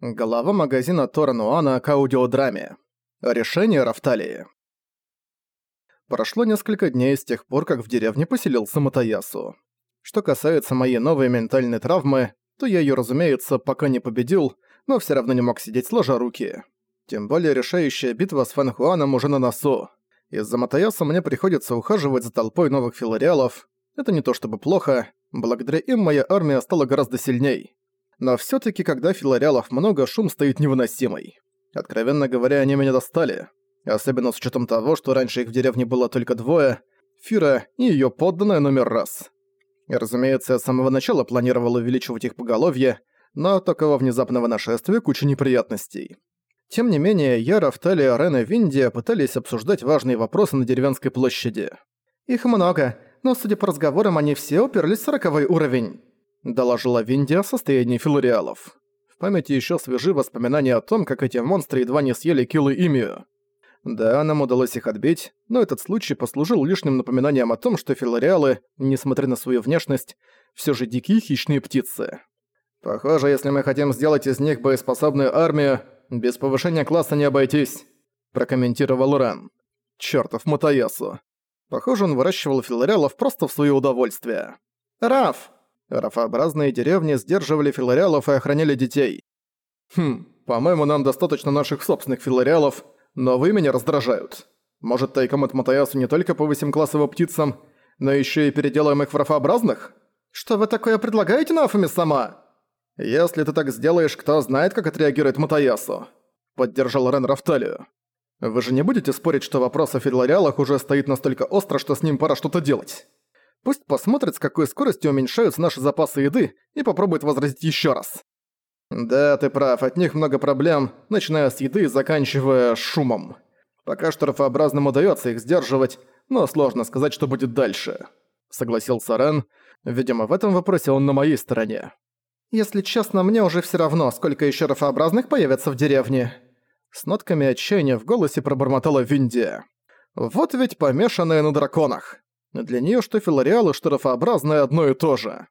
Глава магазина Торануана к аудиодраме. Решение Рафталии. Прошло несколько дней с тех пор, как в деревне поселился Матаясу. Что касается моей новой ментальной травмы, то я её, разумеется, пока не победил, но всё равно не мог сидеть сложа руки. Тем более решающая битва с Фанхуаном уже на носу. Из-за Матаясу мне приходится ухаживать за толпой новых филариалов. Это не то чтобы плохо, благодаря им моя армия стала гораздо сильней но все таки когда филариалов много, шум стоит невыносимый. Откровенно говоря, они меня достали. Особенно с учетом того, что раньше их в деревне было только двое – Фира и ее подданная номер раз. И, разумеется, я с самого начала планировал увеличивать их поголовье, но от такого внезапного нашествия куча неприятностей. Тем не менее, я, Рафталия, Рен и Виндия пытались обсуждать важные вопросы на деревенской площади. «Их много, но, судя по разговорам, они все уперлись в сороковой уровень», доложила Винди о состоянии филариалов. В памяти еще свежи воспоминания о том, как эти монстры едва не съели Килу Имию. Да, нам удалось их отбить, но этот случай послужил лишним напоминанием о том, что филариалы, несмотря на свою внешность, все же дикие хищные птицы. «Похоже, если мы хотим сделать из них боеспособную армию, без повышения класса не обойтись», прокомментировал Рен. Чёртов Матаясу. Похоже, он выращивал филариалов просто в своё удовольствие. «Раф!» Рафообразные деревни сдерживали филариалов и охраняли детей. Хм, по-моему, нам достаточно наших собственных филариалов, но вы меня раздражают. Может, тайком от Матаясу не только повысим класс его птицам, но еще и переделаем их в рафообразных? Что вы такое предлагаете, Нафуми сама? Если ты так сделаешь, кто знает, как отреагирует Матаясу? Поддержал Рен Рафталию. Вы же не будете спорить, что вопрос о филариалах уже стоит настолько остро, что с ним пора что-то делать? Пусть посмотрит, с какой скоростью уменьшаются наши запасы еды, и попробует возразить еще раз. Да, ты прав, от них много проблем, начиная с еды и заканчивая шумом. Пока что рафообразным удается их сдерживать, но сложно сказать, что будет дальше. Согласился Рен. Видимо, в этом вопросе он на моей стороне. Если честно, мне уже все равно, сколько еще рафообразных появится в деревне. С нотками отчаяния в голосе пробормотала Виндия. Вот ведь помешанная на драконах. Для нее что филариалы, что рафообразные одно и то же.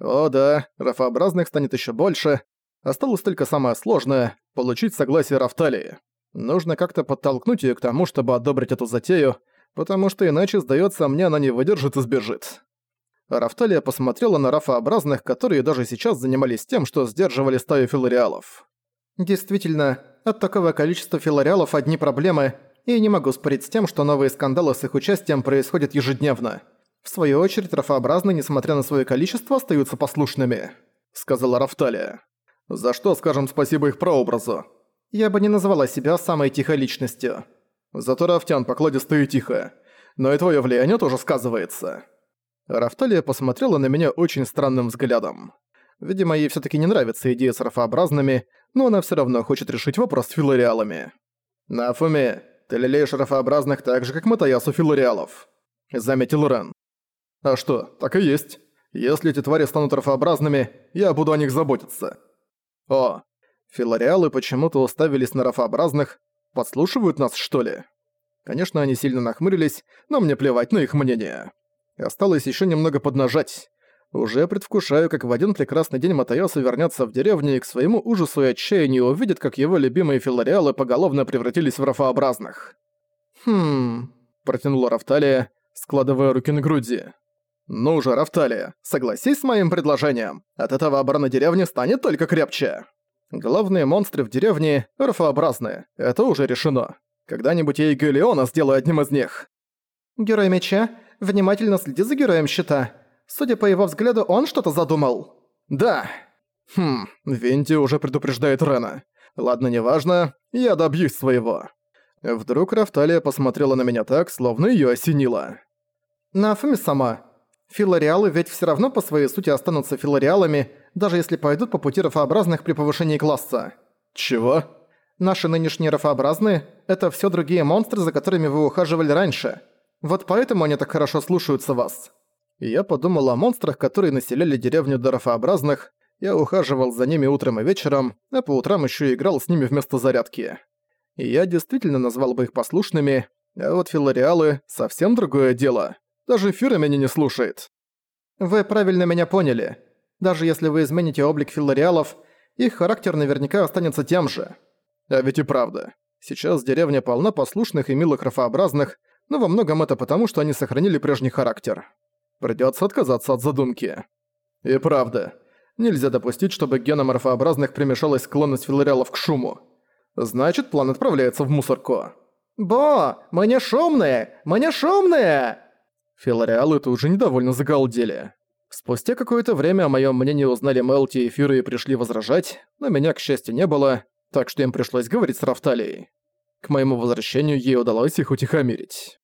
О да, рафообразных станет еще больше. Осталось только самое сложное – получить согласие Рафталии. Нужно как-то подтолкнуть ее к тому, чтобы одобрить эту затею, потому что иначе, сдается мне, она не выдержит и сбежит. Рафталия посмотрела на рафообразных, которые даже сейчас занимались тем, что сдерживали стаю филариалов. «Действительно, от такого количества филариалов одни проблемы – и не могу спорить с тем, что новые скандалы с их участием происходят ежедневно. В свою очередь, рафообразные, несмотря на свое количество, остаются послушными», — сказала Рафталия. «За что скажем спасибо их прообразу?» «Я бы не назвала себя самой тихой личностью». «Зато Рафтян покладистая и тихая. Но и твое влияние тоже сказывается». Рафталия посмотрела на меня очень странным взглядом. Видимо, ей все таки не нравится идея с рафообразными, но она все равно хочет решить вопрос с филариалами. «Нафуми, ты лелеешь рафообразных так же, как Матаясу филариалов», — заметил Рен. «А что, так и есть. Если эти твари станут рафообразными, я буду о них заботиться». «О, филариалы почему-то уставились на рафообразных. Подслушивают нас, что ли?» Конечно, они сильно нахмурились, но мне плевать на их мнение. Осталось еще немного поднажать. Уже предвкушаю, как в один прекрасный день Матаяса вернется в деревню и к своему ужасу и отчаянию увидит, как его любимые филариалы поголовно превратились в рафообразных. «Хм...» – протянула Рафталия, складывая руки на груди. «Ну же, Рафталия, согласись с моим предложением. От этого оборона деревни станет только крепче. Главные монстры в деревне – рафообразные. Это уже решено. Когда-нибудь я и Гелиона сделаю одним из них». «Герой меча, внимательно следи за героем щита», Судя по его взгляду, он что-то задумал. Да. Хм, Винти уже предупреждает Рена. Ладно, неважно, я добьюсь своего. Вдруг Рафталия посмотрела на меня так, словно её осенило. Нафуми сама. Филариалы ведь всё равно по своей сути останутся филариалами, даже если пойдут по пути рафообразных при повышении класса. Чего? Наши нынешние рафообразные – это всё другие монстры, за которыми вы ухаживали раньше. Вот поэтому они так хорошо слушаются вас я подумал о монстрах, которые населяли деревню Дарафообразных, я ухаживал за ними утром и вечером, а по утрам еще играл с ними вместо зарядки. И я действительно назвал бы их послушными, а вот филариалы — совсем другое дело. Даже Фюра меня не слушает. Вы правильно меня поняли. Даже если вы измените облик филариалов, их характер наверняка останется тем же. А ведь и правда. Сейчас деревня полна послушных и милых рафообразных, но во многом это потому, что они сохранили прежний характер. Придётся отказаться от задумки. И правда. Нельзя допустить, чтобы генам рафообразных примешалась склонность филореалов к шуму. Значит, план отправляется в мусорку. «Бо! Мы не шумные! Мы не шумные!» Филореалы тут же недовольно загалдели. Спустя какое-то время о моем мнении узнали Мелти и Фиры и пришли возражать, но меня, к счастью, не было, так что им пришлось говорить с Рафталией. К моему возвращению ей удалось их утихомирить.